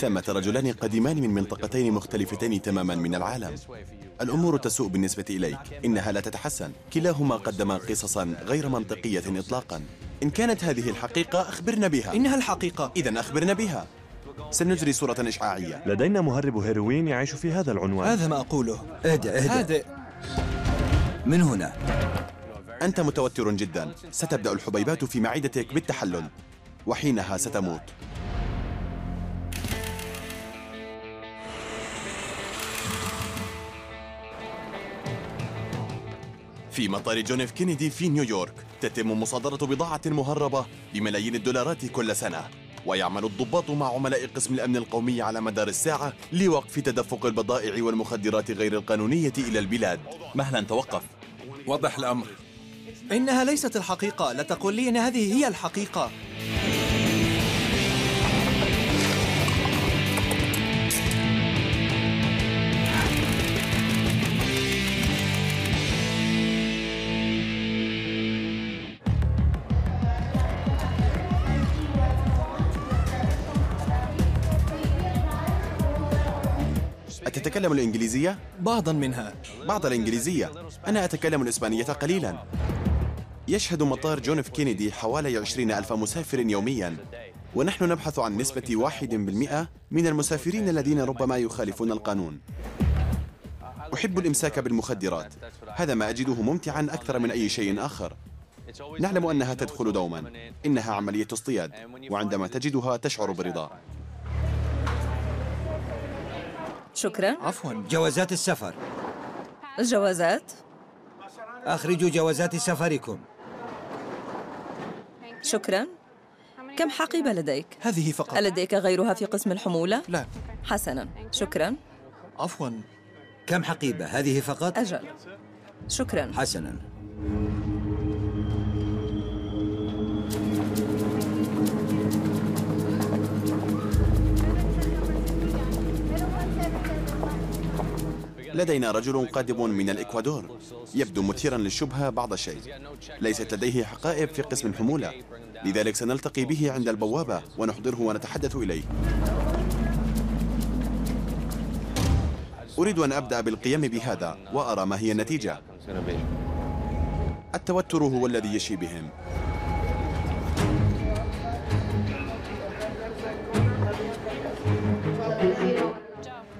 ثمة رجلان قديمان من منطقتين مختلفتين تماما من العالم. الأمور تسوء بالنسبة إليك. إنها لا تتحسن. كلاهما قدما قصصا غير منطقية إطلاقا. إن كانت هذه الحقيقة أخبرنا بها. إنها الحقيقة. إذا أخبرنا بها. سنجري صورة إشعاعية. لدينا مهرب هيروين يعيش في هذا العنوان. هذا ما أقوله. أهدأ أهدأ. هادئ من هنا؟ أنت متوتر جدا. ستبدأ الحبيبات في معدتك بالتحلل. وحينها ستموت. في مطار جون اف كينيدي في نيويورك تتم مصادرة بضاعة مهربة بملايين الدولارات كل سنة. ويعمل الضباط مع عملاء قسم الأمن القومي على مدار الساعة لوقف تدفق البضائع والمخدرات غير القانونية إلى البلاد. مهلا توقف. وضح الأمر. إنها ليست الحقيقة. لا تقول لي إن هذه هي الحقيقة. أتتكلم الإنجليزية؟ بعضا منها. بعض الإنجليزية. أنا أتكلم الإسبانية قليلا. يشهد مطار جون اف كينيدي حوالي عشرين ألف مسافر يوميا. ونحن نبحث عن نسبة واحد بالمئة من المسافرين الذين ربما يخالفون القانون. أحب الإمساك بالمخدرات. هذا ما أجده ممتعا أكثر من أي شيء آخر. نعلم أنها تدخل دوما. إنها عملية اصطياد. وعندما تجدها تشعر برضا شكرا. عفوا جوازات السفر. الجوازات؟ أخرجوا جوازات سفركم. شكرا. كم حقيبة لديك؟ هذه فقط. ألديك غيرها في قسم الحمولة؟ لا. حسنا. شكرا. عفوا. كم حقيبة؟ هذه فقط؟ أجل. شكرا. حسنا. لدينا رجل قادم من الإكوادور يبدو مثيرا للشبهة بعض الشيء. ليست لديه حقائب في قسم الحمولة لذلك سنلتقي به عند البوابة ونحضره ونتحدث إليه. أريد أن أبدأ بالقيام بهذا وأرى ما هي النتيجة. التوتر هو الذي يشي بهم.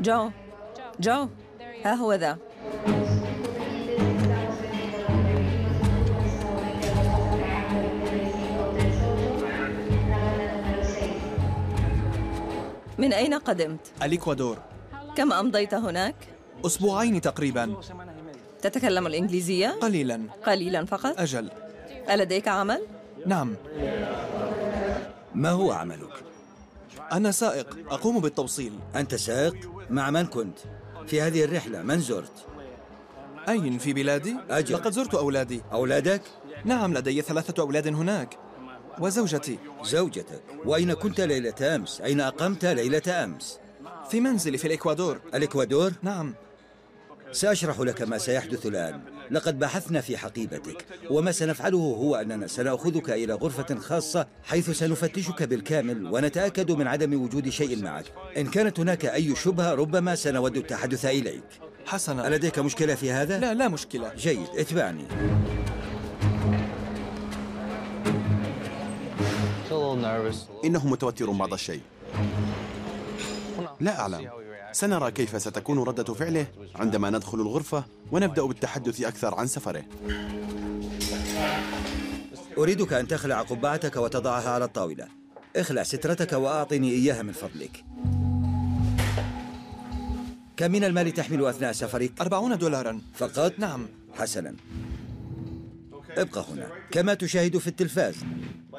جو جو. ها هو ذا من أين قدمت؟ الإكوادور كم أمضيت هناك؟ أسبوعين تقريبا تتكلم الإنجليزية؟ قليلا قليلا فقط؟ أجل ألديك عمل؟ نعم ما هو عملك؟ أنا سائق أقوم بالتوصيل أنت سائق؟ مع من كنت؟ في هذه الرحلة من زرت؟ أين في بلادي؟ أجل. لقد زرت أولادي أولادك؟ نعم لدي ثلاثة أولاد هناك وزوجتي زوجتك وأين كنت ليلة أمس؟ أين أقمت ليلة أمس؟ في منزلي في الإكوادور الإكوادور؟ نعم سأشرح لك ما سيحدث الآن لقد بحثنا في حقيبتك. وما سنفعله هو أننا سنأخذك إلى غرفة خاصة حيث سنفتشك بالكامل ونتأكد من عدم وجود شيء معك. إن كانت هناك أي شبهة ربما سنود التحدث إليك. حسنا. ألديك مشكلة في هذا؟ لا لا مشكلة. جيد اتبعني. إنه متوتر بعض الشيء لا أعلم. سنرى كيف ستكون ردة فعله عندما ندخل الغرفة ونبدأ بالتحدث أكثر عن سفره. أريدك أن تخلع قبعتك وتضعها على الطاولة. اخلع سترتك وأعطني إياها من فضلك. كم من المال تحمل أثناء سفرك؟ أربعون دولارا. فقط؟ نعم. حسنا. ابقى هنا كما تشاهد في التلفاز.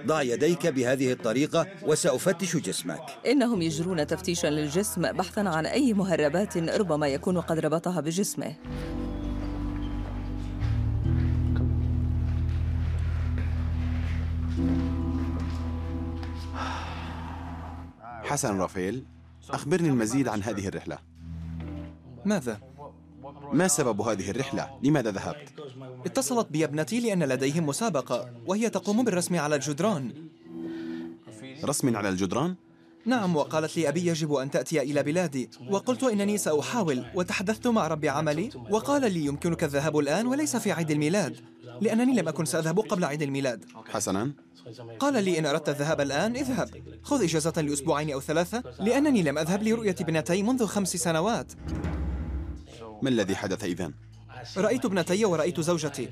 ضع يديك بهذه الطريقة وسأفتش جسمك. إنهم يجرون تفتيشا للجسم بحثا عن أي مهربات ربما يكون قد ربطها بجسمه. حسن رافائيل أخبرني المزيد عن هذه الرحلة. ماذا؟ ما سبب هذه الرحلة؟ لماذا ذهبت؟ اتصلت بي ابنتي لأن لديهم مسابقة وهي تقوم بالرسم على الجدران رسم على الجدران؟ نعم وقالت لي أبي يجب أن تأتي إلى بلادي وقلت إنني سأحاول وتحدثت مع رب عملي وقال لي يمكنك الذهاب الآن وليس في عيد الميلاد لأنني لم أكن سأذهب قبل عيد الميلاد حسنا قال لي إن أردت الذهاب الآن اذهب خذ إجازة لأسبوعين أو ثلاثة لأنني لم أذهب لرؤية ابنتي منذ خمس سنوات ما الذي حدث إذن؟ رأيت ابنتي ورأيت زوجتي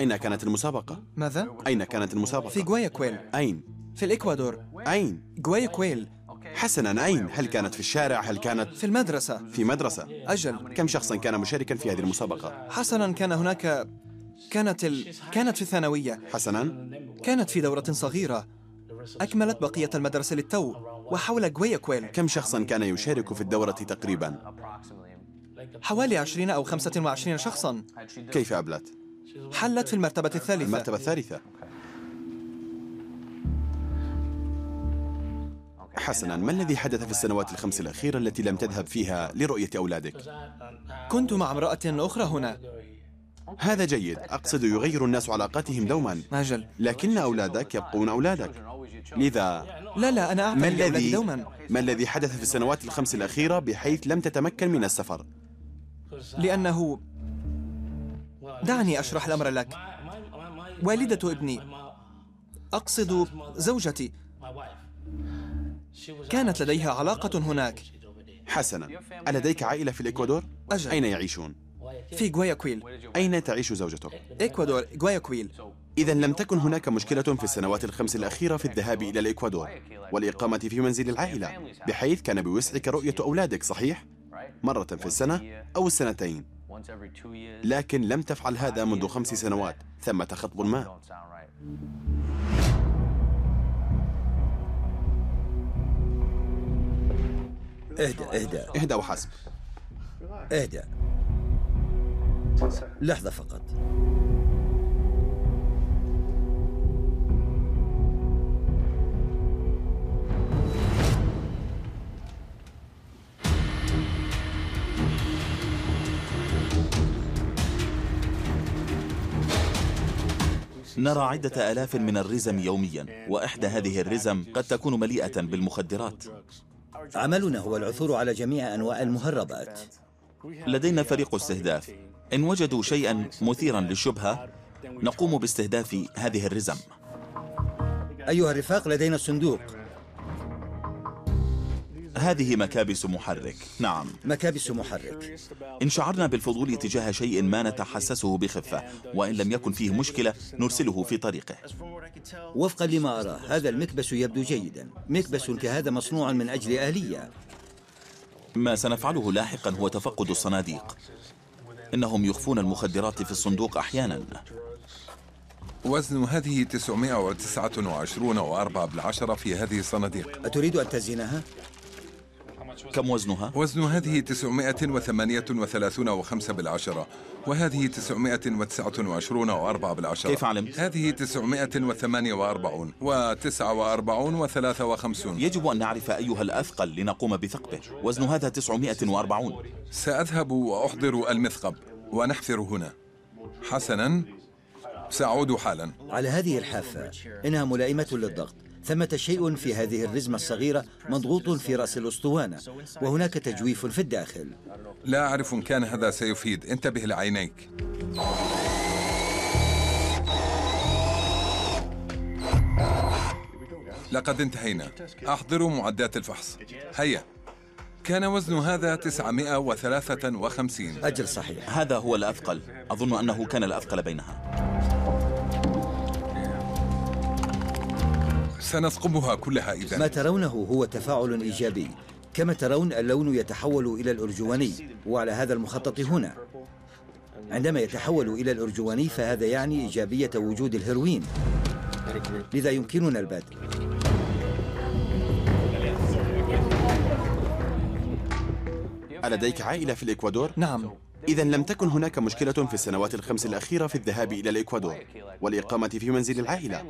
أين كانت المسابقة؟ ماذا؟ أين كانت في المسابقة؟ غواياكويل أين؟ في الإكوادور أين؟ غواياكويل حسنا أين؟ هل كانت في الشارع؟ هل كانت في المدرسة في مدرسة؟ أجل كم شخصا كان مشاركا في هذه المسابقة؟ حسنا كان هناك كانت ال... كانت في الثانوية حسنا كانت في دورة صغيرة أكملت بقية المدرسة للتو وحول غواياكويل كم شخصا كان يشارك في الدورة تقريبا؟ حوالي 20 أو 25 شخصا. كيف أبلت؟ حلت في المرتبة الثالثة. المرتبة الثالثة. حسنا ما الذي حدث في السنوات الخمس الأخيرة التي لم تذهب فيها لرؤية أولادك؟ كنت مع امرأة أخرى هنا. هذا جيد. أقصد يغير الناس علاقاتهم دوما. أجل لكن أولادك يبقون أولادك. لذا لا لا أنا ما أعتني بأولادي الذي دوما. ما الذي حدث في السنوات الخمس الأخيرة بحيث لم تتمكن من السفر؟ لأنه دعني أشرح الأمر لك والدة ابني أقصد زوجتي كانت لديها علاقة هناك حسنا ألديك عائلة في الإكوادور؟ أجل. أين يعيشون؟ في غواياكويل أين تعيش زوجتك؟ إكوادور غواياكويل إذا لم تكن هناك مشكلة في السنوات الخمس الأخيرة في الذهاب إلى الإكوادور والإقامة في منزل العائلة بحيث كان بوسعك رؤية أولادك صحيح؟ مرة في السنة أو السنتين لكن لم تفعل هذا منذ خمس سنوات ثمة خطب ما اهدأ اهدأ. اهدأ وحسب اهدأ. لحظة فقط. نرى عدة آلاف من الرزم يوميا وإحدى هذه الرزم قد تكون مليئة بالمخدرات. عملنا هو العثور على جميع أنواع المهربات. لدينا فريق استهداف. إن وجدوا شيئا مثيرا للشبهة نقوم باستهداف هذه الرزم. أيها الرفاق لدينا الصندوق هذه مكابس محرك. نعم. مكابس محرك. إن شعرنا بالفضول تجاه شيء ما نتحسسه بخفة وإن لم يكن فيه مشكلة نرسله في طريقه. وفقا لما أرى هذا المكبس يبدو جيدا. مكبس كهذا مصنوع من أجل آلية. ما سنفعله لاحقا هو تفقد الصناديق. إنهم يخفون المخدرات في الصندوق أحيانا. وزن هذه 929 وأربعة بالعشرة في هذه الصناديق. أتريد أن تزنها؟ كم وزنها؟ وزن هذه 938 وخمسة بالعشرة وهذه 929 وأربعة بالعشرة. كيف علمت؟ هذه 948 و49 وثلاثة وخمسون. يجب أن نعرف أيها الأثقل لنقوم بثقبه. وزن هذا 940 سأذهب وأحضر المثقب ونحفر هنا. حسنا سأعود حالا. على هذه الحافة إنها ملائمة للضغط. ثمة شيء في هذه الرزمة الصغيرة مضغوط في رأس الأسطوانة وهناك تجويف في الداخل. لا أعرف إن كان هذا سيفيد. انتبه لعينيك. لقد انتهينا. أحضروا معدات الفحص. هيا. كان وزن هذا 953 أجل صحيح. هذا هو الأثقل. أظن أنه كان الأثقل بينها. سنثقبها كلها ما إذا ترونه هو تفاعل إيجابي كما ترون اللون يتحول إلى الأرجواني وعلى هذا المخطط هنا. عندما يتحول إلى الأرجواني فهذا يعني إيجابية وجود الهيروين. لذا يمكننا البدء. ألديك عائلة في الإكوادور؟ نعم. إذا لم تكن هناك مشكلة في السنوات الخمس الأخيرة في الذهاب إلى الإكوادور والإقامة في منزل العائلة.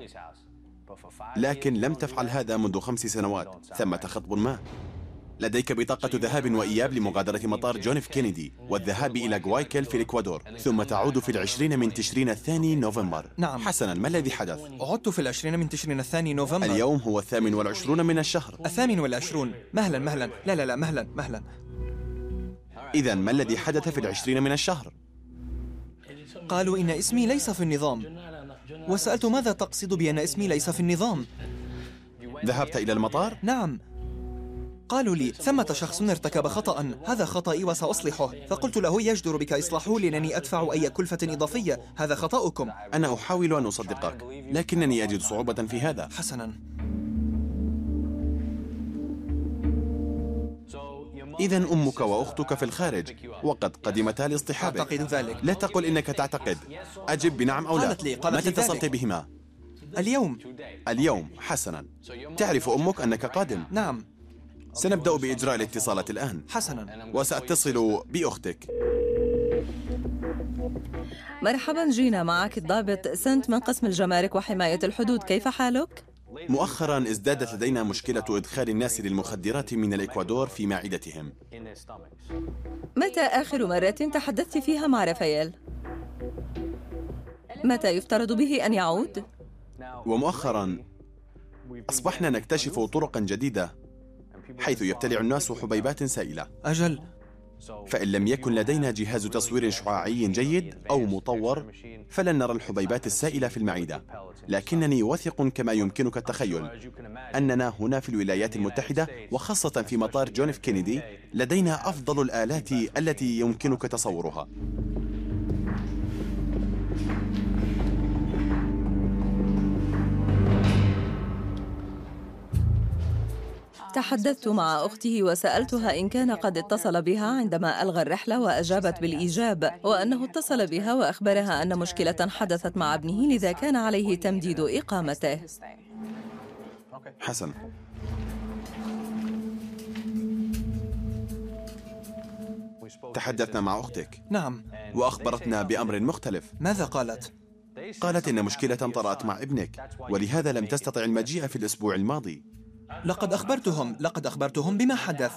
لكن لم تفعل هذا منذ خمس سنوات ثمة خطب ما. لديك بطاقة ذهاب وإياب لمغادرة مطار جون إف كينيدي والذهاب إلى غواياكيل في الإكوادور ثم تعود في العشرين من تشرين الثاني نوفمبر. نعم. حسنا ما الذي حدث؟ عدت في العشرين من تشرين الثاني نوفمبر. اليوم هو الثامن والعشرون من الشهر. الثامن والعشرون. مهلا مهلا. لا لا لا مهلا مهلا. إذا ما الذي حدث في العشرين من الشهر؟ قالوا إن اسمي ليس في النظام. وسألت ماذا تقصد بأن اسمي ليس في النظام؟ ذهبت إلى المطار؟ نعم. قالوا لي ثمة شخص ارتكب خطأ. هذا خطأي وسأصلحه. فقلت له يجدر بك إصلاحه لأنني أدفع أي كلفة إضافية. هذا خطأكم. أنا أحاول أن أصدقك لكنني أجد صعوبة في هذا. حسنا. إذا أمك وأختك في الخارج وقد قدمتا لاصطحابك. أعتقد ذلك. لا تقل إنك تعتقد. أجب بنعم أو لا؟ قالت لي- قالت متى. اتصلت بهما؟ اليوم. اليوم حسنا. تعرف أمك أنك قادم. نعم. سنبدأ بإجراء الاتصالات الآن. حسنا. وسأتصل بأختك. مرحبا جينا معك الضابط سنت من قسم الجمارك وحماية الحدود. كيف حالك؟ مؤخرا ازدادت لدينا مشكلة إدخال الناس للمخدرات من الإكوادور في معدتهم متى آخر مرة تحدثت فيها مع رافائيل؟ متى يفترض به أن يعود؟ ومؤخرا أصبحنا نكتشف طرقا جديدة حيث يبتلع الناس حبيبات سائلة أجل فإن لم يكن لدينا جهاز تصوير شعاعي جيد أو مطور فلن نرى الحبيبات السائلة في المعدة لكنني واثق كما يمكنك التخيل أننا هنا في الولايات المتحدة وخاصة في مطار جون إف كينيدي لدينا أفضل الآلات التي يمكنك تصورها. تحدثت مع أخته وسألتها إن كان قد اتصل بها عندما ألغى الرحلة وأجابت بالإيجاب وأنه اتصل بها وأخبرها أن مشكلة حدثت مع ابنه لذا كان عليه تمديد إقامته. حسن. تحدثنا مع أختك. نعم. وأخبرتنا بأمر مختلف. ماذا قالت؟ قالت إن مشكلة طرأت مع ابنك ولهذا لم تستطع المجيء في الأسبوع الماضي. لقد أخبرتهم لقد أخبرتهم بما حدث.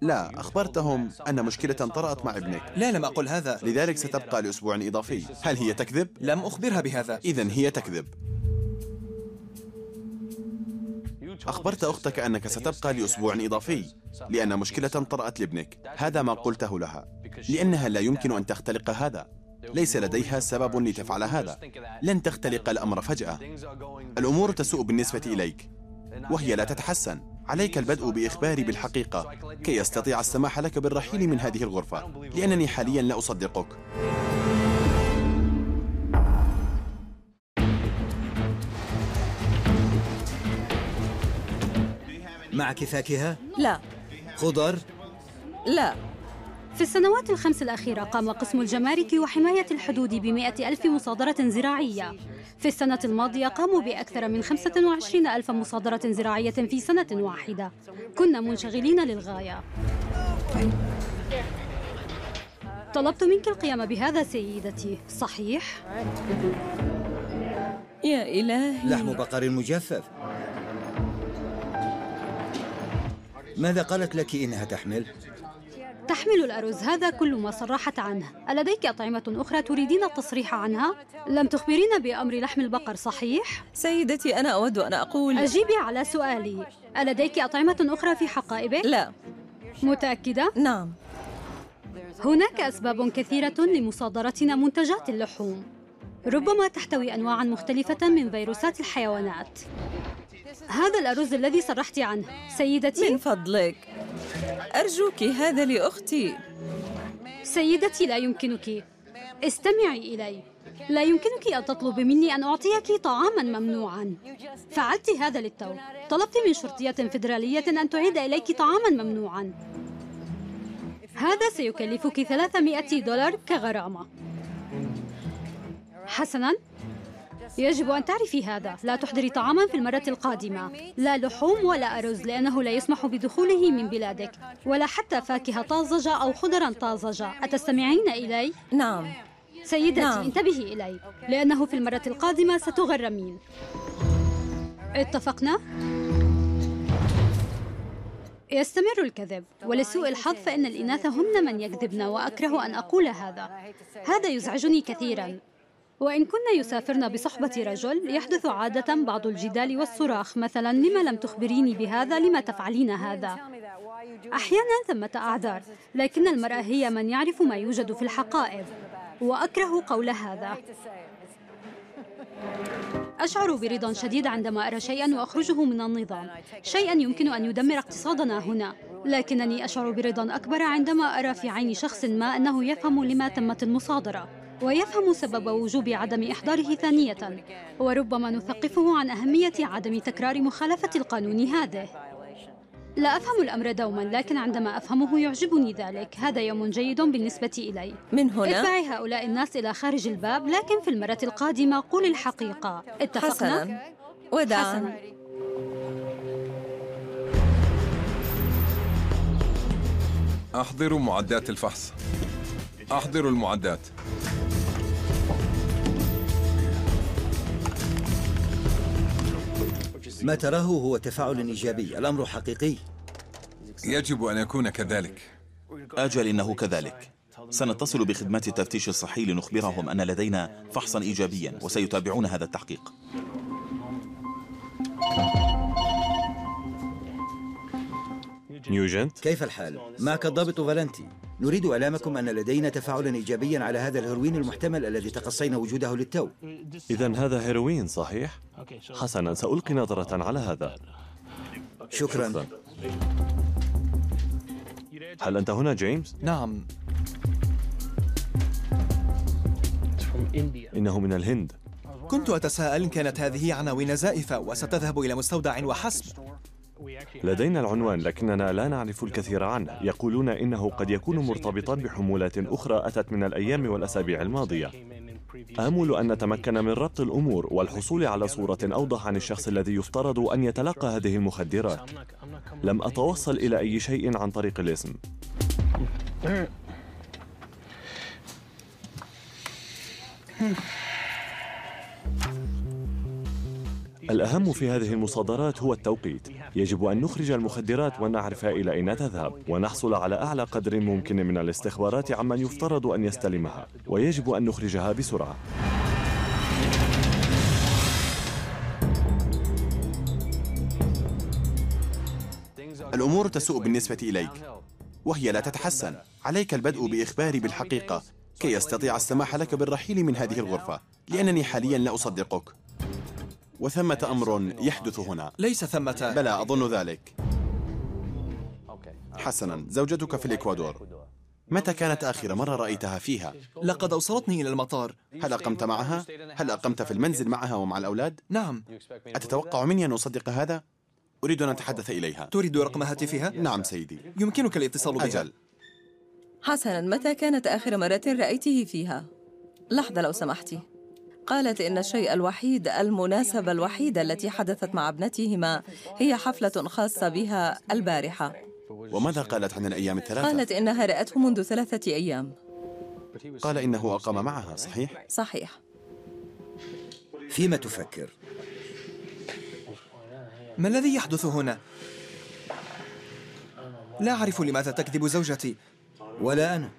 لا أخبرتهم أن مشكلة طرأت مع ابنك. لا لم أقل هذا. لذلك ستبقى لأسبوع إضافي. هل هي تكذب؟ لم أخبرها بهذا. إذا هي تكذب. أخبرت أختك أنك ستبقى لأسبوع إضافي لأن مشكلة طرأت لابنك. هذا ما قلته لها. لأنها لا يمكن أن تختلق هذا. ليس لديها سبب لتفعل هذا. لن تختلق الأمر فجأة. الأمور تسوء بالنسبة إليك. وهي لا تتحسن. عليك البدء بإخباري بالحقيقة. كي يستطيع السماح لك بالرحيل من هذه الغرفة. لأنني حاليا لا أصدقك. معك فاكهة؟ لا. خضر؟ لا. في السنوات الخمس الأخيرة قام قسم الجمارك وحماية الحدود بمئة ألف مصادرة زراعية. في السنة الماضية قاموا بأكثر من 25 ألف مصادرة زراعية في سنة واحدة. كنا منشغلين للغاية. طلبت منك القيام بهذا سيدتي. صحيح؟ يا إلهي. لحم بقر مجفف. ماذا قالت لك إنها تحمل؟ تحمل الأرز هذا كل ما صرحت عنه. ألديك أطعمة أخرى تريدين التصريح عنها؟ لم تخبرين بأمر لحم البقر صحيح؟ سيدتي أنا أود أن أقول. أجيبي على سؤالي. ألديك أطعمة أخرى في حقائبك؟ لا. متأكدة؟ نعم. هناك أسباب كثيرة لمصادرتنا منتجات اللحوم. ربما تحتوي أنواعا مختلفة من فيروسات الحيوانات. هذا الأرز الذي صرحت عنه. سيدتي؟ من فضلك. أرجوك هذا لأختي. سيدتي لا يمكنك. استمعي إلي. لا يمكنك أن تطلبي مني أن أعطيك طعاما ممنوعا. فعلت هذا للتو. طلبت من شرطية فيدرالية أن تعيد إليك طعاما ممنوعا. هذا سيكلفك 300 دولار كغرامة. حسنا. يجب أن تعرفي هذا. لا تحضري طعاما في المرة القادمة. لا لحوم ولا أرز لأنه لا يسمح بدخوله من بلادك. ولا حتى فاكهة طازجة أو خضرا طازجة. أتستمعين إلي؟ نعم. سيدتي نعم. انتبهي إلي. لأنه في المرة القادمة ستغرمين اتفقنا؟ يستمر الكذب. ولسوء الحظ فإن الإناث هن من يكذبن وأكره أن أقول هذا. هذا يزعجني كثيرا. وإن كنا يسافرن بصحبة رجل يحدث عادة بعض الجدال والصراخ. مثلا لما لم تخبريني بهذا؟ لما تفعلين هذا؟ أحيانا ثمة أعذار لكن المرأة هي من يعرف ما يوجد في الحقائب. وأكره قول هذا. أشعر برضا شديد عندما أرى شيئا وأخرجه من النظام. شيئا يمكن أن يدمر اقتصادنا هنا. لكنني أشعر برضا أكبر عندما أرى في عين شخص ما أنه يفهم لما تمت المصادرة. ويفهم سبب وجوب عدم إحضاره ثانية وربما نثقفه عن أهمية عدم تكرار مخالفة القانون هذه. لا أفهم الأمر دوما لكن عندما أفهمه يعجبني ذلك. هذا يوم جيد بالنسبة إلي. من هنا؟ اتبعي هؤلاء الناس إلى خارج الباب لكن في المرة القادمة قول الحقيقة. اتفقنا؟ حسنا. وداعا حسنا. أحضروا معدات الفحص. أحضروا المعدات. ما تراه هو تفاعل إيجابي الأمر حقيقي. يجب أن يكون كذلك. أجل إنه كذلك. سنتصل بخدمات التفتيش الصحي لنخبرهم أن لدينا فحصا إيجابيا وسيتابعون هذا التحقيق. نيوجنت؟ كيف الحال؟ معك الضابط فالنتي. نريد إعلامكم أن لدينا تفاعلا إيجابيا على هذا الهيروين المحتمل الذي تقصينا وجوده للتو. إذا هذا هيروين صحيح؟ حسنا سألقي نظرة على هذا. شكرا. هل أنت هنا جيمس؟ نعم. إنه من الهند. كنت أتساءل إن كانت هذه عناوين زائفة وستذهب إلى مستودع وحسب. لدينا العنوان لكننا لا نعرف الكثير عنه. يقولون إنه قد يكون مرتبطا بحمولات أخرى أتت من الأيام والأسابيع الماضية. آمل أن نتمكن من ربط الأمور والحصول على صورة أوضح عن الشخص الذي يفترض أن يتلقى هذه المخدرات. لم أتوصل إلى أي شيء عن طريق الاسم. الأهم في هذه المصادرات هو التوقيت. يجب أن نخرج المخدرات ونعرف إلى أين تذهب ونحصل على أعلى قدر ممكن من الاستخبارات عمن يفترض أن يستلمها ويجب أن نخرجها بسرعة. الأمور تسوء بالنسبة إليك وهي لا تتحسن. عليك البدء بإخباري بالحقيقة كي يستطيع السماح لك بالرحيل من هذه الغرفة لأنني حاليا لا أصدقك. وثمة أمر يحدث هنا ليس ثمة بلى أظن ذلك حسنا زوجتك في الإكوادور متى كانت آخر مرة رأيتها فيها؟ لقد أوصلتني إلى المطار هل أقمت معها؟ هل أقمت في المنزل معها ومع الأولاد؟ نعم أتتوقع مني أن أصدق هذا؟ أريد أن أتحدث إليها تريد رقم هاتفها؟ نعم سيدي يمكنك الاتصال بها أجل حسنا متى كانت آخر مرة رأيته فيها؟ لحظة لو سمحتي قالت إن الشيء الوحيد المناسبة الوحيدة التي حدثت مع ابنتهما هي حفلة خاصة بها البارحة وماذا قالت عن الأيام الثلاثة؟ قالت إنها رأته منذ ثلاثة أيام قال إنه أقام معها صحيح؟ صحيح فيما تفكر؟ ما الذي يحدث هنا؟ لا أعرف لماذا تكذب زوجتي ولا أنا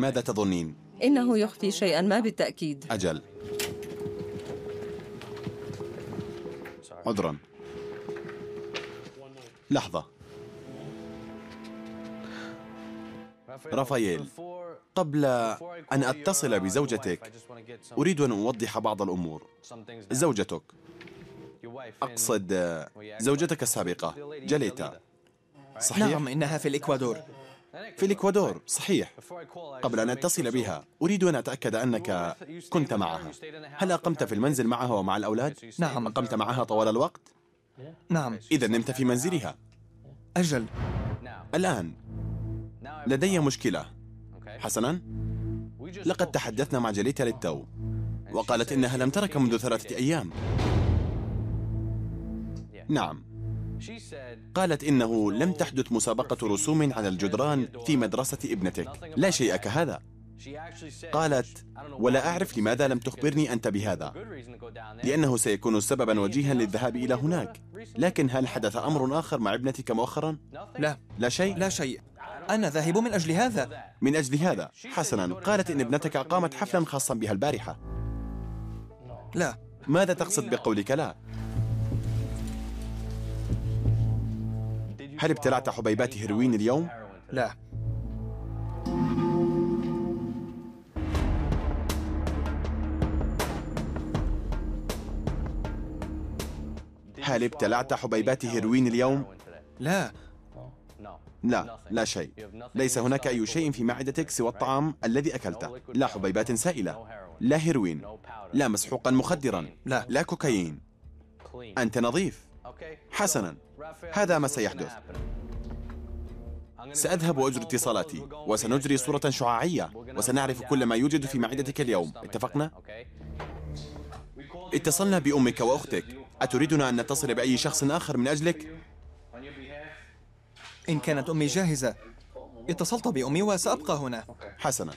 ماذا تظنين؟ إنه يخفي شيئا ما بالتأكيد. أجل. عذرا. لحظة. رافائيل قبل أن أتصل بزوجتك أريد أن أوضح بعض الأمور. زوجتك. أقصد زوجتك السابقة جليتا صحيح؟ نعم إنها في الإكوادور. في الإكوادور صحيح. قبل أن أتصل بها أريد أن أتأكد أنك كنت معها. هل أقمت في المنزل معها ومع الأولاد؟ نعم. أقمت معها طوال الوقت؟ نعم. إذا نمت في منزلها. أجل. الآن لدي مشكلة. حسنا. لقد تحدثنا مع جليتا للتو وقالت إنها لم ترك منذ ثلاثة أيام. نعم. قالت إنه لم تحدث مسابقة رسوم على الجدران في مدرسة ابنتك. لا شيء كهذا. قالت ولا أعرف لماذا لم تخبرني أنت بهذا. لأنه سيكون سببا وجيها للذهاب إلى هناك. لكن هل حدث أمر آخر مع ابنتك مؤخرا؟ لا. لا شيء؟ لا شيء. أنا ذاهب من أجل هذا. من أجل هذا. حسنا. قالت إن ابنتك أقامت حفلا خاصا بها البارحة. لا. ماذا تقصد بقولك؟ لا؟ هل ابتلعت حبيبات هيروين اليوم؟ لا. هل ابتلعت حبيبات هيروين اليوم؟ لا. لا لا شيء. ليس هناك أي شيء في معدتك سوى الطعام الذي أكلته. لا حبيبات سائلة لا هيروين لا مسحوقا مخدرا لا. لا كوكايين. أنت نظيف. حسنا. هذا ما سيحدث. سأذهب وأجري اتصالاتي وسنجري صورة شعاعية وسنعرف كل ما يوجد في معدتك اليوم. اتفقنا؟ اتصلنا بأمك وأختك. أتريدنا أن نتصل بأي شخص آخر من أجلك؟ إن كانت أمي جاهزة. اتصلت بأمي وسأبقى هنا. حسنا.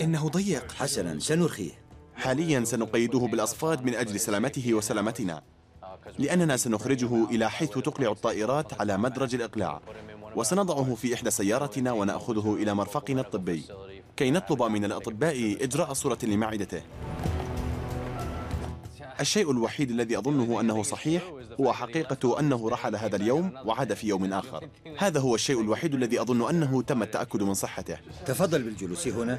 إنه ضيق. حسنا سنرخيه حاليا سنقيده بالأصفاد من أجل سلامته وسلامتنا. لأننا سنخرجه إلى حيث تقلع الطائرات على مدرج الإقلاع. وسنضعه في إحدى سيارتنا ونأخذه إلى مرفقنا الطبي. كي نطلب من الأطباء إجراء صورة لمعدته. الشيء الوحيد الذي أظنه أنه صحيح هو حقيقة أنه رحل هذا اليوم وعاد في يوم آخر. هذا هو الشيء الوحيد الذي أظن أنه تم التأكد من صحته. تفضل بالجلوس هنا.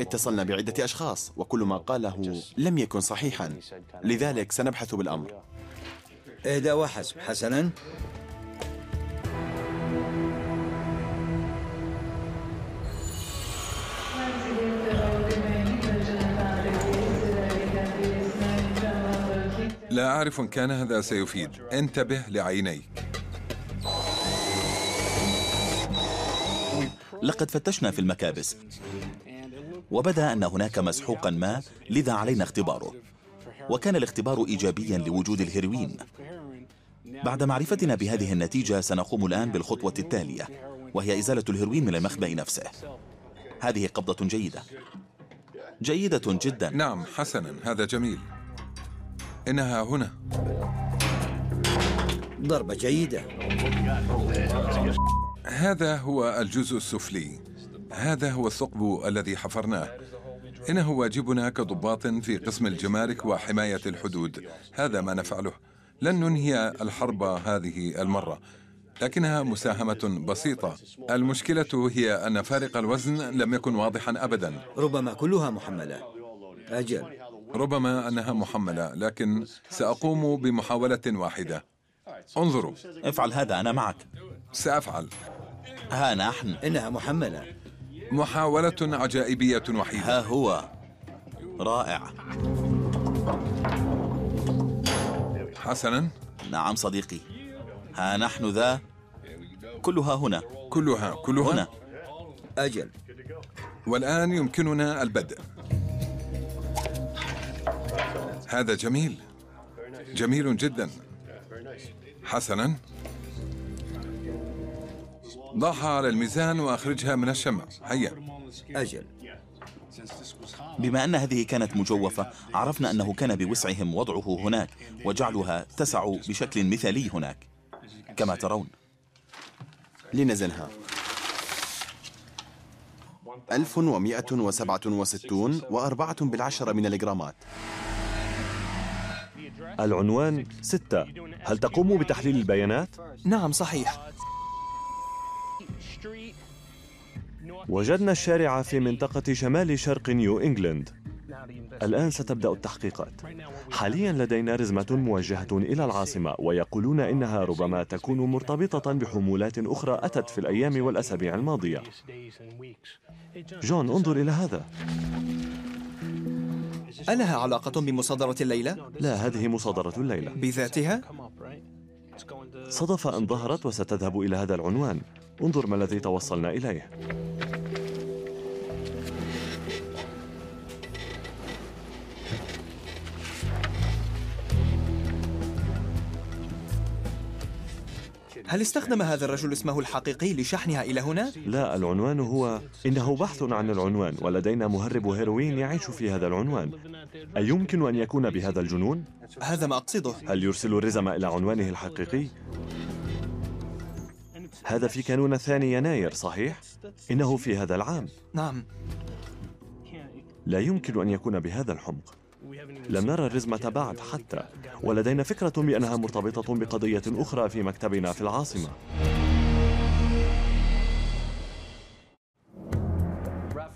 اتصلنا بعدة أشخاص وكل ما قاله لم يكن صحيحا. لذلك سنبحث بالأمر. إهداء وحسب حسنا. لا أعرف إن كان هذا سيفيد. انتبه لعينيك. لقد فتشنا في المكابس. وبدا أن هناك مسحوقا ما لذا علينا اختباره. وكان الاختبار إيجابيا لوجود الهيروين. بعد معرفتنا بهذه النتيجة سنقوم الآن بالخطوة التالية وهي إزالة الهيروين من المخبأ نفسه. هذه قبضة جيدة. جيدة جدا. نعم حسنا. هذا جميل. إنها هنا. ضربة جيدة. هذا هو الجزء السفلي. هذا هو الثقب الذي حفرناه. إنه واجبنا كضباط في قسم الجمارك وحماية الحدود. هذا ما نفعله. لن ننهي الحرب هذه المرة. لكنها مساهمة بسيطة. المشكلة هي أن فارق الوزن لم يكن واضحا أبدا. ربما كلها محملة. أجل. ربما أنها محملة لكن سأقوم بمحاولة واحدة. انظروا. افعل هذا أنا معك. سأفعل. ها نحن. إنها محملة. محاولة عجائبية وحيدة. ها هو. رائع. حسنا. نعم صديقي. ها نحن ذا. كلها هنا. كلها كلها. هنا. أجل. والآن يمكننا البدء. هذا جميل. جميل جدا. حسنا. ضعها على الميزان وأخرجها من الشمع هيا. أجل. بما أن هذه كانت مجوفة عرفنا أنه كان بوسعهم وضعه هناك وجعلها تسع بشكل مثالي هناك كما ترون. لنزنها 1167 وأربعة بالعشرة من الجرامات. العنوان ستة. هل تقوم بتحليل البيانات؟ نعم صحيح. وجدنا الشارع في منطقة شمال شرق نيو إنجلند الآن ستبدأ التحقيقات. حاليا لدينا رزمة موجهة إلى العاصمة ويقولون إنها ربما تكون مرتبطة بحمولات أخرى أتت في الأيام والأسابيع الماضية. جون انظر إلى هذا. ألها علاقة بمصادرة الليلة؟ لا هذه مصادرة الليلة. بذاتها؟ صدف أن ظهرت وستذهب إلى هذا العنوان. انظر ما الذي توصلنا إليه هل استخدم هذا الرجل اسمه الحقيقي لشحنها إلى هنا؟ لا العنوان هو إنه بحث عن العنوان ولدينا مهرب هيروين يعيش في هذا العنوان أيمكن أن يكون بهذا الجنون؟ هذا ما أقصده هل يرسل الرزم إلى عنوانه الحقيقي؟ هذا في كانون الثاني يناير صحيح؟ إنه في هذا العام. نعم. لا يمكن أن يكون بهذا الحمق. لم نرى الرزمة بعد حتى ولدينا فكرة بأنها مرتبطة بقضية أخرى في مكتبنا في العاصمة.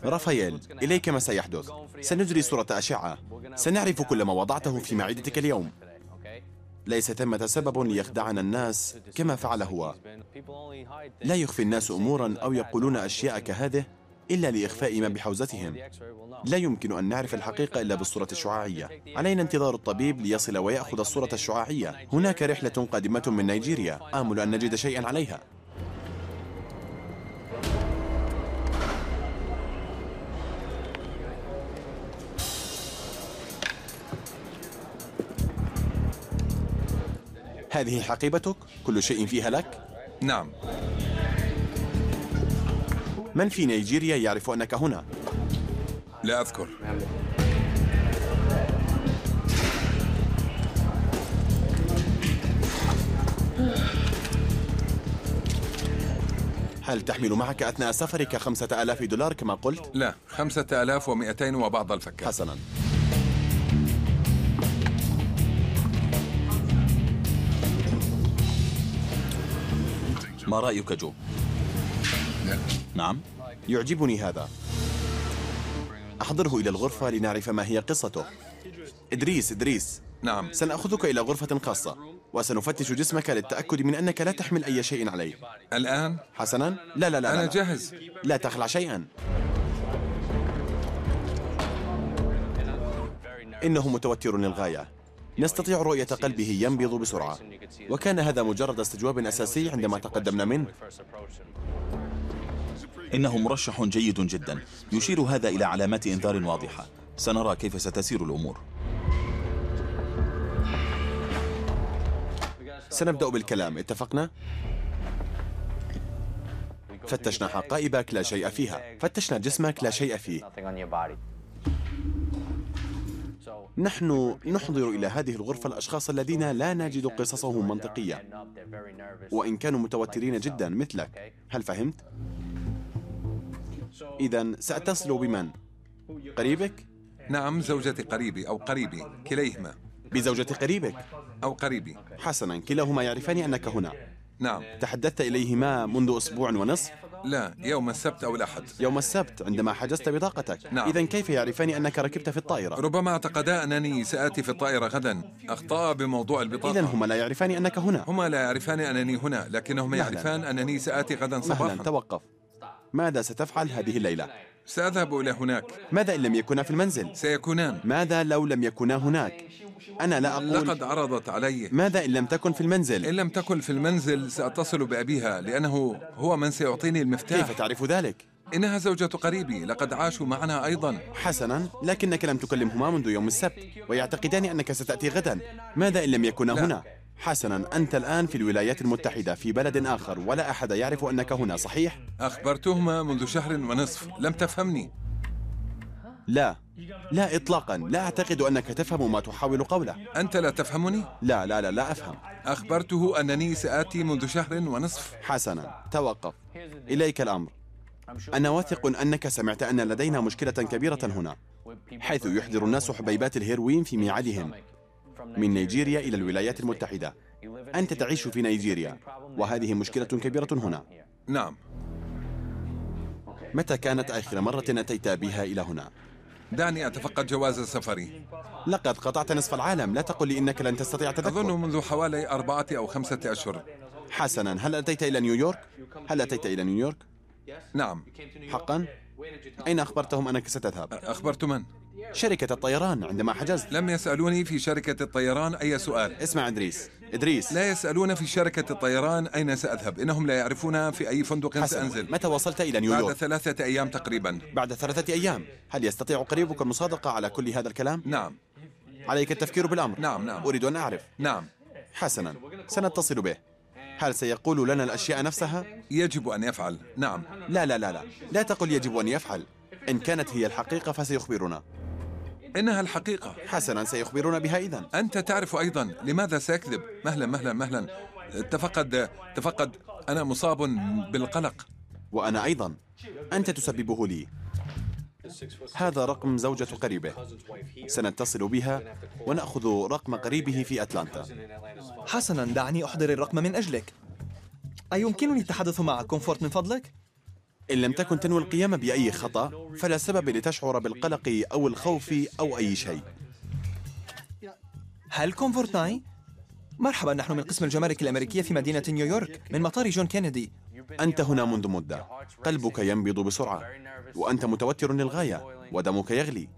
رافائيل إليك ما سيحدث. سنجري صورة أشعة. سنعرف كل ما وضعته في معدتك اليوم. ليس ثمة سبب ليخدعنا الناس كما فعل هو. لا يخفي الناس أمورا أو يقولون أشياء كهذه إلا لإخفاء ما بحوزتهم. لا يمكن أن نعرف الحقيقة إلا بالصورة الشعاعية. علينا انتظار الطبيب ليصل ويأخذ الصورة الشعاعية. هناك رحلة قادمة من نيجيريا. آمل أن نجد شيئا عليها. هذه حقيبتك؟ كل شيء فيها لك؟ نعم. من في نيجيريا يعرف أنك هنا؟ لا أذكر. هل تحمل معك أثناء سفرك خمسة آلاف دولار كما قلت؟ لا خمسة آلاف ومئتين وبعض الفكات حسنا. ما رأيك جو؟ نعم. يعجبني هذا. أحضره إلى الغرفة لنعرف ما هي قصته. إدريس إدريس. نعم. سنأخذك إلى غرفة خاصة وسنفتش جسمك للتأكد من أنك لا تحمل أي شيء عليك الآن؟ حسنا؟ لا لا لا أنا لا, جاهز. لا تخلع شيئا. إنه متوتر للغاية. نستطيع رؤية قلبه ينبض بسرعة. وكان هذا مجرد استجواب أساسي عندما تقدمنا منه. إنه مرشح جيد جدا. يشير هذا إلى علامات إنذار واضحة. سنرى كيف ستسير الأمور. سنبدأ بالكلام. اتفقنا؟ فتشنا حقائبك لا شيء فيها. فتشنا جسمك لا شيء فيه. نحن نحضر إلى هذه الغرفة الأشخاص الذين لا نجد قصصهم منطقية. وإن كانوا متوترين جدا مثلك. هل فهمت؟ إذا سأتصل بمن؟ قريبك؟ نعم زوجة قريبي أو قريبي كليهما. بزوجة قريبك؟ أو قريبي. حسنا كلاهما يعرفان أنك هنا. نعم. تحدثت إليهما منذ أسبوع ونصف؟ لا يوم السبت أو الأحد يوم السبت عندما حجزت بطاقتك نعم. إذا كيف يعرفان أنك ركبت في الطائرة؟ ربما اعتقدا أنني سآتي في الطائرة غدا أخطأ بموضوع إذا البطاقة هما لا يعرفان أنك هنا هما لا يعرفان أنني هنا لكنهم مهلاً. يعرفان أنني سآتي غدا مهلا صباحا توقف ماذا ستفعل هذه الليلة؟ سأذهب إلى هناك ماذا إن لم يكونا في المنزل؟ سيكونان ماذا لو لم يكونا هناك؟ أنا لا أقول لقد عرضت علي ماذا إن لم تكن في المنزل؟ إن لم تكن في المنزل سأتصل بأبيها لأنه هو من سيعطيني المفتاح كيف تعرف ذلك؟ إنها زوجة قريبي لقد عاشوا معنا أيضا حسنا لكنك لم تكلمهما منذ يوم السبت ويعتقدان أنك ستأتي غدا ماذا إن لم يكونا لا. هنا؟ حسنا أنت الآن في الولايات المتحدة في بلد آخر ولا أحد يعرف أنك هنا صحيح؟ أخبرتهما منذ شهر ونصف لم تفهمني لا لا إطلاقا. لا أعتقد أنك تفهم ما تحاول قوله. أنت لا تفهمني؟ لا لا لا لا أفهم. أخبرته أنني سآتي منذ شهر ونصف. حسنا. توقف. إليك الأمر. أنا واثق أنك سمعت أن لدينا مشكلة كبيرة هنا حيث يحضر الناس حبيبات الهيروين في ميعادهم من نيجيريا إلى الولايات المتحدة. أنت تعيش في نيجيريا وهذه مشكلة كبيرة هنا. نعم. متى كانت آخر مرة أتيت بها إلى هنا؟ دعني أتفقد جواز سفري لقد قطعت نصف العالم لا تقل لي إنك لن تستطيع أظن التذكر منذ حوالي أربعة أو خمسة أشهر حسنا هل أتيت إلى نيويورك؟ هل أتيت إلى نيويورك؟ نعم حقا؟ أين أخبرتهم أنك ستذهب؟ أخبرت من؟ شركة الطيران عندما حجزت لم يسألوني في شركة الطيران أي سؤال اسمع إدريس إدريس. لا يسألون في شركة الطيران أين سأذهب. إنهم لا يعرفون في أي فندق سأنزل. متى وصلت إلى بعد نيويورك؟ ثلاثة أيام تقريبا. بعد ثلاثة أيام. هل يستطيع قريبك المصادقة على كل هذا الكلام؟ نعم. عليك التفكير بالأمر. نعم نعم. أريد أن أعرف. نعم. حسنا. سنتصل به. هل سيقول لنا الأشياء نفسها؟ يجب أن يفعل. نعم. لا لا لا لا. لا تقل يجب أن يفعل. إن كانت هي الحقيقة فسيخبرنا. إنها الحقيقة. حسنا سيخبرنا بها إذن. أنت تعرف أيضا لماذا سيكذب مهلا مهلا مهلا. تفقد تفقد. أنا مصاب بالقلق. وأنا أيضا. أنت تسببه لي. هذا رقم زوجة قريبه. سنتصل بها ونأخذ رقم قريبه في أتلانتا. حسنا دعني أحضر الرقم من أجلك. أيمكنني التحدث مع كومفورت من فضلك؟ إن لم تكن تنوي القيام بأي خطأ فلا سبب لتشعر بالقلق أو الخوف أو أي شيء. هل كومفورت معي؟ مرحبا نحن من قسم الجمارك الأمريكية في مدينة نيويورك من مطار جون كينيدي. أنت هنا منذ مدة. قلبك ينبض بسرعة وأنت متوتر للغاية ودمك يغلي.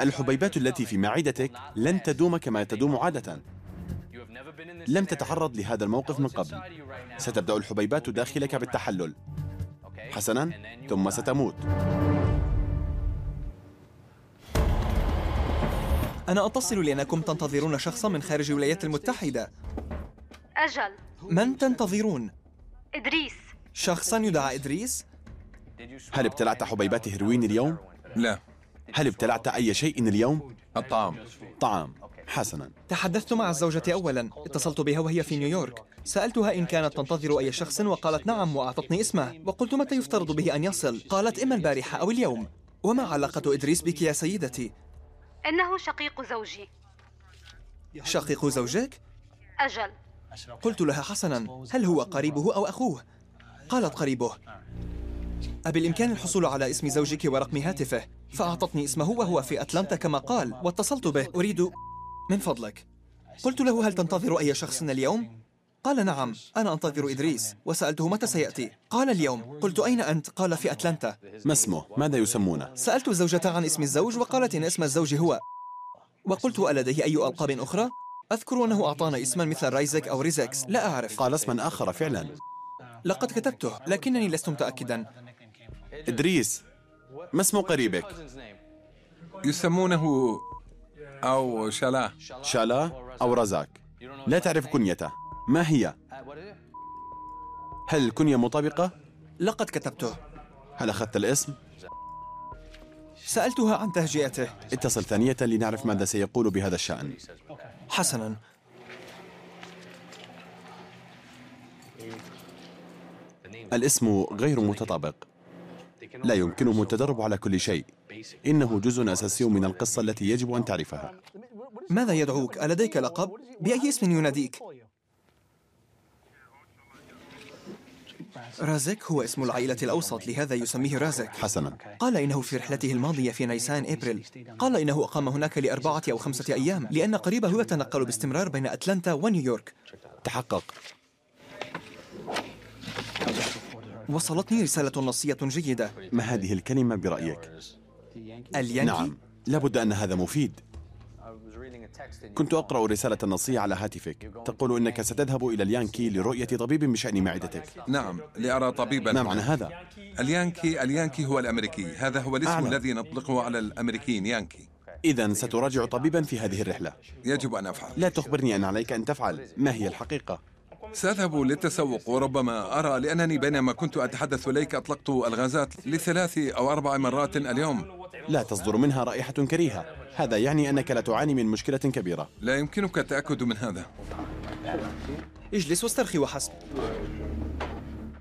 الحبيبات التي في معدتك لن تدوم كما تدوم عادة. لم تتعرض لهذا الموقف من قبل. ستبدأ الحبيبات داخلك بالتحلل. حسنا ثم ستموت أنا أتصل لأنكم تنتظرون شخصا من خارج الولايات المتحدة أجل من تنتظرون؟ إدريس شخصا يدعى إدريس؟ هل ابتلعت حبيبات هيروين اليوم؟ لا هل ابتلعت أي شيء اليوم؟ الطعام طعام حسنا. تحدثت مع الزوجة أولا اتصلت بها وهي في نيويورك. سألتها إن كانت تنتظر أي شخص وقالت نعم وأعطتني اسمه. وقلت متى يفترض به أن يصل؟ قالت إما البارحة أو اليوم. وما علاقة إدريس بك يا سيدتي؟ إنه شقيق زوجي. شقيق زوجك؟ أجل. قلت لها حسنا. هل هو قريبه أو أخوه؟ قالت قريبه. أبالإمكان الحصول على اسم زوجك ورقم هاتفه. فأعطتني اسمه وهو في أتلانتا كما قال واتصلت به. أريد من فضلك قلت له هل تنتظر أي شخص اليوم؟ قال نعم أنا أنتظر إدريس وسألته متى سيأتي قال اليوم قلت أين أنت؟ قال في أتلانتا ما اسمه؟ ماذا يسمونه؟ سألت الزوجة عن اسم الزوج وقالت إن اسم الزوج هو وقلت ألديه أي ألقاب أخرى؟ أذكر أنه أعطانا اسما مثل رايزك أو ريزكس لا أعرف قال اسما آخر فعلا لقد كتبته لكنني لست متأكدا إدريس ما اسم قريبك؟ يسمونه أو شلا. شالا أو رزاك لا تعرف كنيته. ما هي؟ هل الكنية مطابقة؟ لقد كتبته. هل أخذت الاسم؟ سألتها عن تهجئته اتصل ثانية لنعرف ماذا سيقول بهذا الشأن. حسنا. الاسم غير متطابق. لا يمكنهم التدرب على كل شيء. إنه جزء أساسي من القصة التي يجب أن تعرفها ماذا يدعوك؟ ألديك لقب؟ بأي اسم يناديك؟ رازك هو اسم العائلة الأوسط لهذا يسميه رازك حسنا قال إنه في رحلته الماضية في نيسان إبريل قال إنه أقام هناك لأربعة أو خمسة أيام لأن قريبه يتنقل باستمرار بين أتلانتا ونيويورك تحقق وصلتني رسالة نصية جيدة ما هذه الكلمة برأيك؟ اليانكي؟ نعم. لابد أن هذا مفيد. كنت أقرأ رسالة نصية على هاتفك. تقول إنك ستذهب إلى اليانكي لرؤية طبيب بشأن معدتك. نعم لأرى طبيبا. ما معنى هذا؟ اليانكي اليانكي هو الأمريكي. هذا هو الاسم أعلم. الذي نطلقه على الأمريكيين يانكي. إذا ستراجع طبيبا في هذه الرحلة. يجب أن أفعل. لا تخبرني أن عليك أن تفعل. ما هي الحقيقة؟ سأذهب للتسوق وربما أرى لأنني بينما كنت أتحدث إليك أطلقت الغازات لثلاث أو أربع مرات اليوم. لا تصدر منها رائحة كريهة. هذا يعني أنك لا تعاني من مشكلة كبيرة. لا يمكنك التأكد من هذا. اجلس واسترخي وحسب.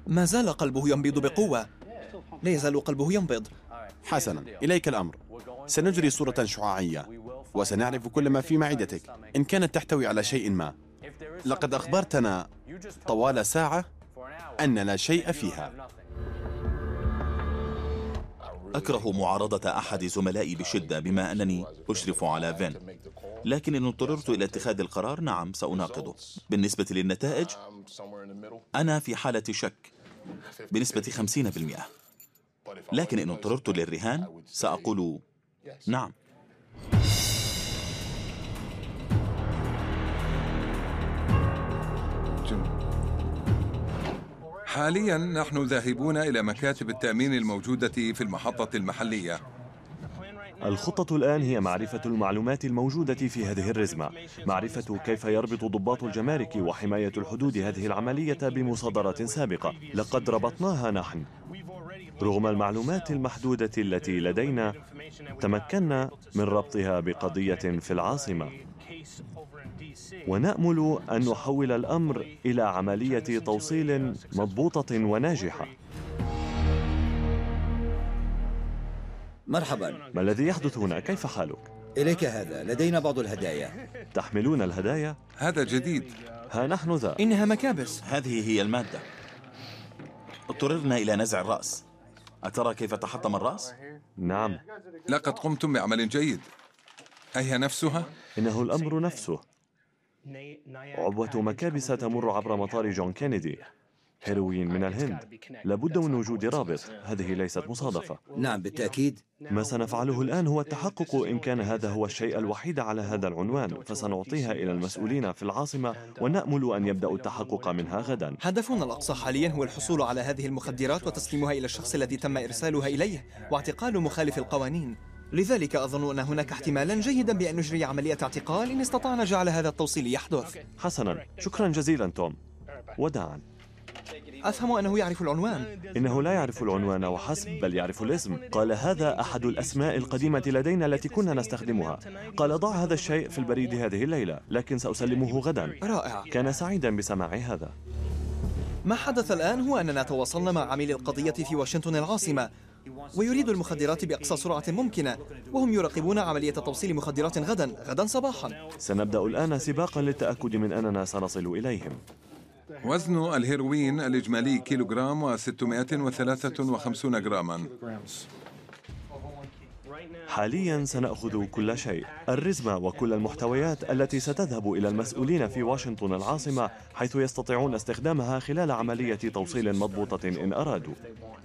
ما زال قلبه ينبض بقوة. لا يزال قلبه ينبض. حسنا إليك الأمر. سنجري صورة شعاعية وسنعرف كل ما في معدتك. إن كانت تحتوي على شيء ما. لقد أخبرتنا طوال ساعة أن لا شيء فيها. أكره معارضة أحد زملائي بشدة بما أنني أشرف على فين. لكن إن اضطررت إلى اتخاذ القرار نعم سأناقضه. بالنسبة للنتائج أنا في حالة شك بنسبة 50% لكن إن اضطررت للرهان سأقول نعم. حاليا نحن ذاهبون إلى مكاتب التأمين الموجودة في المحطة المحلية. الخطة الآن هي معرفة المعلومات الموجودة في هذه الرزمة. معرفة كيف يربط ضباط الجمارك وحماية الحدود هذه العملية بمصادرة سابقة. لقد ربطناها نحن. رغم المعلومات المحدودة التي لدينا تمكنا من ربطها بقضية في العاصمة. ونأمل أن نحول الأمر إلى عملية توصيل مضبوطة وناجحة. مرحبا. ما الذي يحدث هنا؟ كيف حالك؟ إليك هذا. لدينا بعض الهدايا. تحملون الهدايا؟ هذا جديد. ها نحن ذا. إنها مكابس. هذه هي المادة. اضطررنا إلى نزع الرأس. أترى كيف تحطم الرأس؟ نعم. لقد قمتم بعمل جيد. أهي نفسها؟ إنه الأمر نفسه. عبوة مكابس تمر عبر مطار جون كينيدي. هيروين من الهند. لابد من وجود رابط. هذه ليست مصادفة. نعم بالتأكيد. ما سنفعله الآن هو التحقق إن كان هذا هو الشيء الوحيد على هذا العنوان فسنعطيها إلى المسؤولين في العاصمة ونأمل أن يبدأوا التحقق منها غدا. هدفنا الأقصى حاليا هو الحصول على هذه المخدرات وتسليمها إلى الشخص الذي تم إرسالها إليه واعتقال مخالف القوانين. لذلك أظن أن هناك احتمالا جيدا بأن نجري عملية اعتقال إن استطعنا جعل هذا التوصيل يحدث. حسنا. شكرا جزيلا توم. وداعا. أفهم أنه يعرف العنوان. إنه لا يعرف العنوان وحسب بل يعرف الاسم. قال هذا أحد الأسماء القديمة لدينا التي كنا نستخدمها. قال ضع هذا الشيء في البريد هذه الليلة لكن سأسلمه غدا. رائع. كان سعيدا بسماع هذا. ما حدث الآن هو أننا تواصلنا مع عميل القضية في واشنطن العاصمة. ويريد المخدرات بأقصى سرعة ممكنة وهم يراقبون عملية توصيل مخدرات غدا غدا صباحا. سنبدأ الآن سباقا للتأكد من أننا سنصل إليهم. وزن الهيروين الإجمالي كيلوغرام و653 جراما. حاليا سنأخذ كل شيء. الرزمة وكل المحتويات التي ستذهب إلى المسؤولين في واشنطن العاصمة حيث يستطيعون استخدامها خلال عملية توصيل مضبوطة إن أرادوا.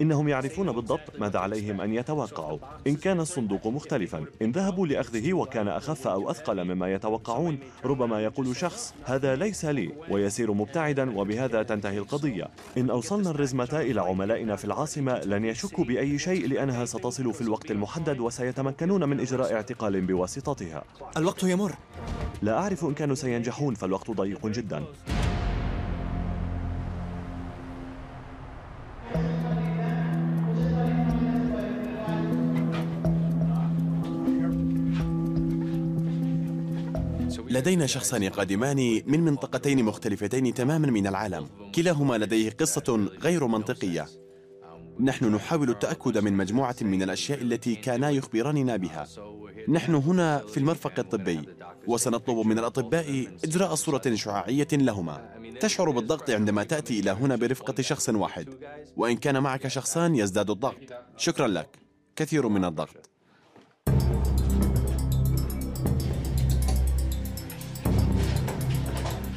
إنهم يعرفون بالضبط ماذا عليهم أن يتوقعوا. إن كان الصندوق مختلفا إن ذهبوا لأخذه وكان أخف أو أثقل مما يتوقعون ربما يقول شخص هذا ليس لي ويسير مبتعدا وبهذا تنتهي القضية. إن أوصلنا الرزمة إلى عملائنا في العاصمة لن يشكوا بأي شيء لأنها ستصل في الوقت المحدد وسيتمكنون من إجراء اعتقال بواسطتها. الوقت يمر. لا أعرف إن كانوا سينجحون فالوقت ضيق جدا. لدينا شخصان قادمان من منطقتين مختلفتين تماما من العالم. كلاهما لديه قصة غير منطقية. نحن نحاول التأكد من مجموعة من الأشياء التي كانا يخبراننا بها. نحن هنا في المرفق الطبي وسنطلب من الأطباء إجراء صورة شعاعية لهما. تشعر بالضغط عندما تأتي إلى هنا برفقة شخص واحد. وإن كان معك شخصان يزداد الضغط. شكرا لك. كثير من الضغط.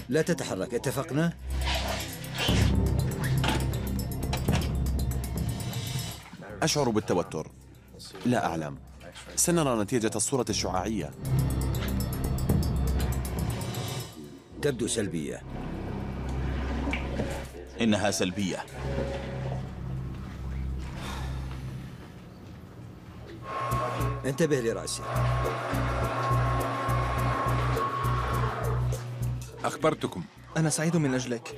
لا تتحرك. اتفقنا؟ أشعر بالتوتر. لا أعلم. سنرى نتيجة الصورة الشعاعية. تبدو سلبية. إنها سلبية. انتبه لرأسي. أخبرتكم أنا سعيد من أجلك.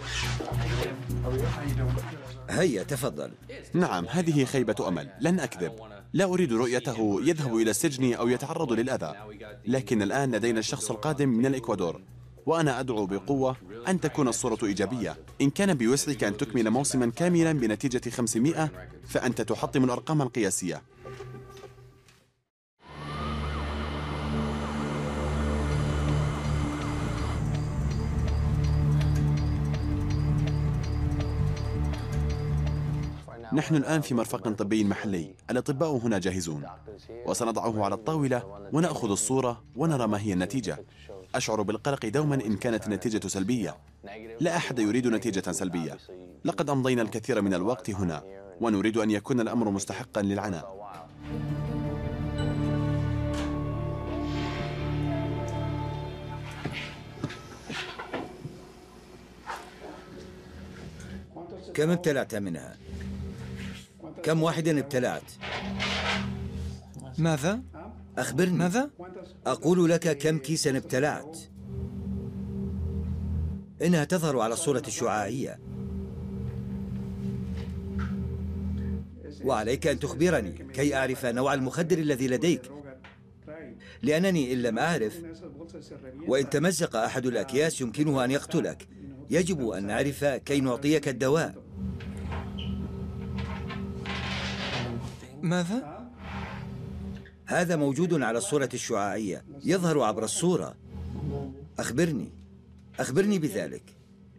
هيا تفضل. نعم هذه خيبة أمل. لن أكذب. لا أريد رؤيته يذهب إلى السجن أو يتعرض للأذى. لكن الآن لدينا الشخص القادم من الإكوادور. وأنا أدعو بقوة أن تكون الصورة إيجابية. إن كان بوسعك أن تكمل موسما كاملا بنتيجة 500 فأنت تحطم الأرقام القياسية. نحن الآن في مرفق طبي محلي. الأطباء هنا جاهزون. وسنضعه على الطاولة ونأخذ الصورة ونرى ما هي النتيجة. أشعر بالقلق دوما إن كانت النتيجة سلبية. لا أحد يريد نتيجة سلبية. لقد أمضينا الكثير من الوقت هنا. ونريد أن يكون الأمر مستحقا للعناء. كم ابتلعت منها؟ كم واحد ابتلعت؟ ماذا؟ أخبرني ماذا؟ أقول لك كم كيسا ابتلعت إنها تظهر على الصورة الشعاعية وعليك أن تخبرني كي أعرف نوع المخدر الذي لديك لأنني إن لم أعرف وإن تمزق أحد الأكياس يمكنه أن يقتلك يجب أن نعرف كي نعطيك الدواء ماذا؟ هذا موجود على الصورة الشعاعية يظهر عبر الصورة. أخبرني. أخبرني بذلك.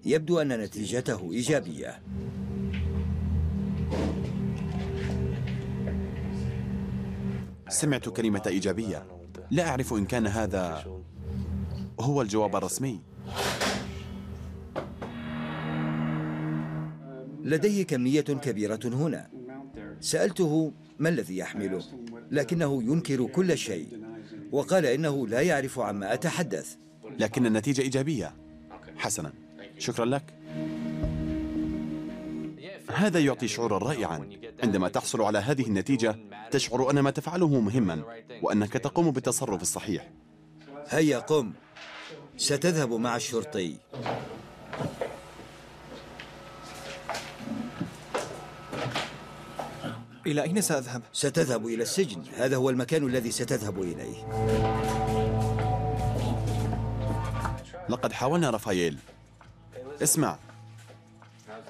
يبدو أن نتيجته إيجابية. سمعت كلمة إيجابية. لا أعرف إن كان هذا هو الجواب الرسمي. لديه كمية كبيرة هنا. سألته ما الذي يحمله؟ لكنه ينكر كل شيء. وقال إنه لا يعرف عما أتحدث. لكن النتيجة إيجابية. حسنا. شكرا لك. هذا يعطي شعورا رائعا. عندما تحصل على هذه النتيجة تشعر أن ما تفعله مهما وأنك تقوم بالتصرف الصحيح. هيا قم. ستذهب مع الشرطي. إلى أين سأذهب؟ ستذهب إلى السجن. هذا هو المكان الذي ستذهب إليه. لقد حاولنا رافائيل. اسمع.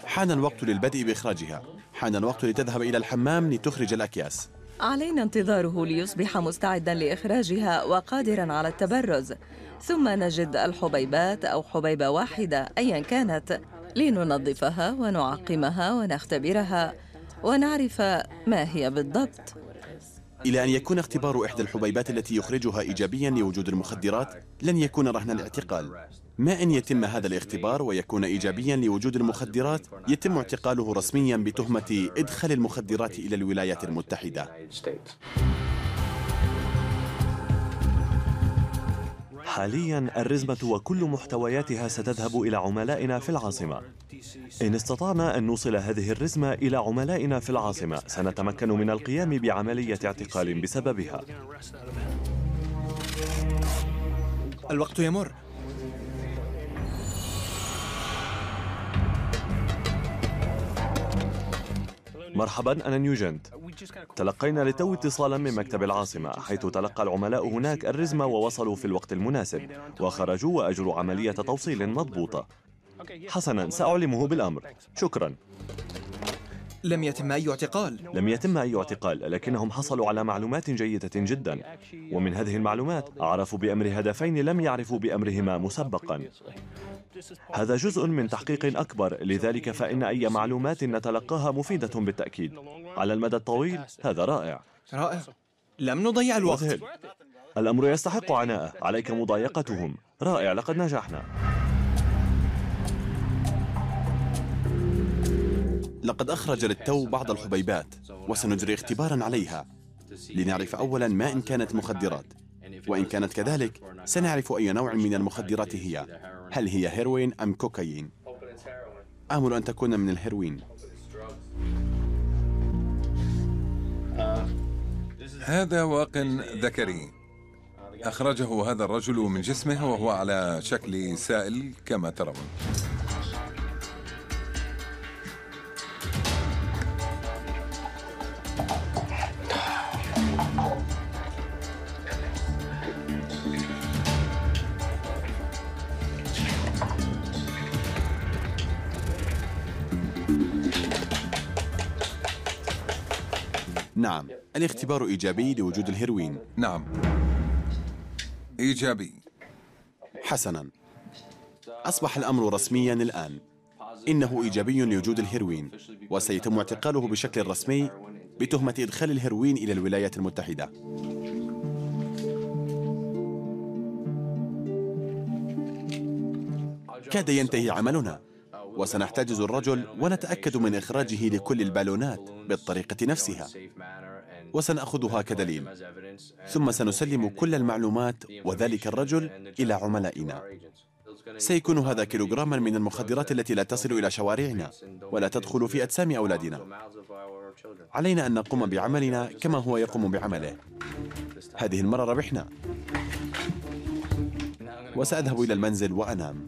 حان الوقت للبدء بإخراجها. حان الوقت لتذهب إلى الحمام لتخرج الأكياس. علينا انتظاره ليصبح مستعدا لإخراجها وقادرا على التبرز. ثم نجد الحبيبات أو حبيبة واحدة أيا كانت. لننظفها ونعقمها ونختبرها. ونعرف ما هي بالضبط. إلى أن يكون اختبار إحدى الحبيبات التي يخرجها إيجابيا لوجود المخدرات لن يكون رهن الاعتقال. ما إن يتم هذا الاختبار ويكون إيجابيا لوجود المخدرات يتم اعتقاله رسميا بتهمة إدخال المخدرات إلى الولايات المتحدة. حاليا الرزمة وكل محتوياتها ستذهب إلى عملائنا في العاصمة. إن استطعنا أن نوصل هذه الرزمة إلى عملائنا في العاصمة سنتمكن من القيام بعملية اعتقال بسببها. الوقت يمر. مرحبا أنا نيوجنت. تلقينا لتو اتصالا من مكتب العاصمة حيث تلقى العملاء هناك الرزمة ووصلوا في الوقت المناسب وخرجوا وأجروا عملية توصيل مضبوطة. حسنا سأعلمه بالأمر. شكرا. لم يتم أي اعتقال. لم يتم أي اعتقال لكنهم حصلوا على معلومات جيدة جدا. ومن هذه المعلومات عرفوا بأمر هدفين لم يعرفوا بأمرهما مسبقا. هذا جزء من تحقيق أكبر لذلك فإن أي معلومات نتلقاها مفيدة بالتأكيد. على المدى الطويل هذا رائع. رائع. لم نضيع الوقت. مذهل. الأمر يستحق عناءه عليك مضايقتهم. رائع لقد نجحنا. لقد أخرج للتو بعض الحبيبات وسنجري اختبارا عليها. لنعرف أولا ما إن كانت مخدرات. وإن كانت كذلك سنعرف أي نوع من المخدرات هي. هل هي هيروين أم كوكايين آمل أن تكون من الهيروين. هذا واق ذكري. أخرجه هذا الرجل من جسمه وهو على شكل سائل كما ترون. نعم. الاختبار إيجابي لوجود الهيروين. نعم. إيجابي. حسنا. أصبح الأمر رسميا الآن. إنه إيجابي لوجود الهيروين وسيتم اعتقاله بشكل رسمي بتهمة إدخال الهيروين إلى الولايات المتحدة. كاد ينتهي عملنا. وسنحتجز الرجل ونتأكد من إخراجه لكل البالونات بالطريقة نفسها. وسنأخذها كدليل. ثم سنسلم كل المعلومات وذلك الرجل إلى عملائنا. سيكون هذا كيلوغراما من المخدرات التي لا تصل إلى شوارعنا ولا تدخل في أجسام أولادنا. علينا أن نقوم بعملنا كما هو يقوم بعمله. هذه المرة ربحنا. وسأذهب إلى المنزل وأنام.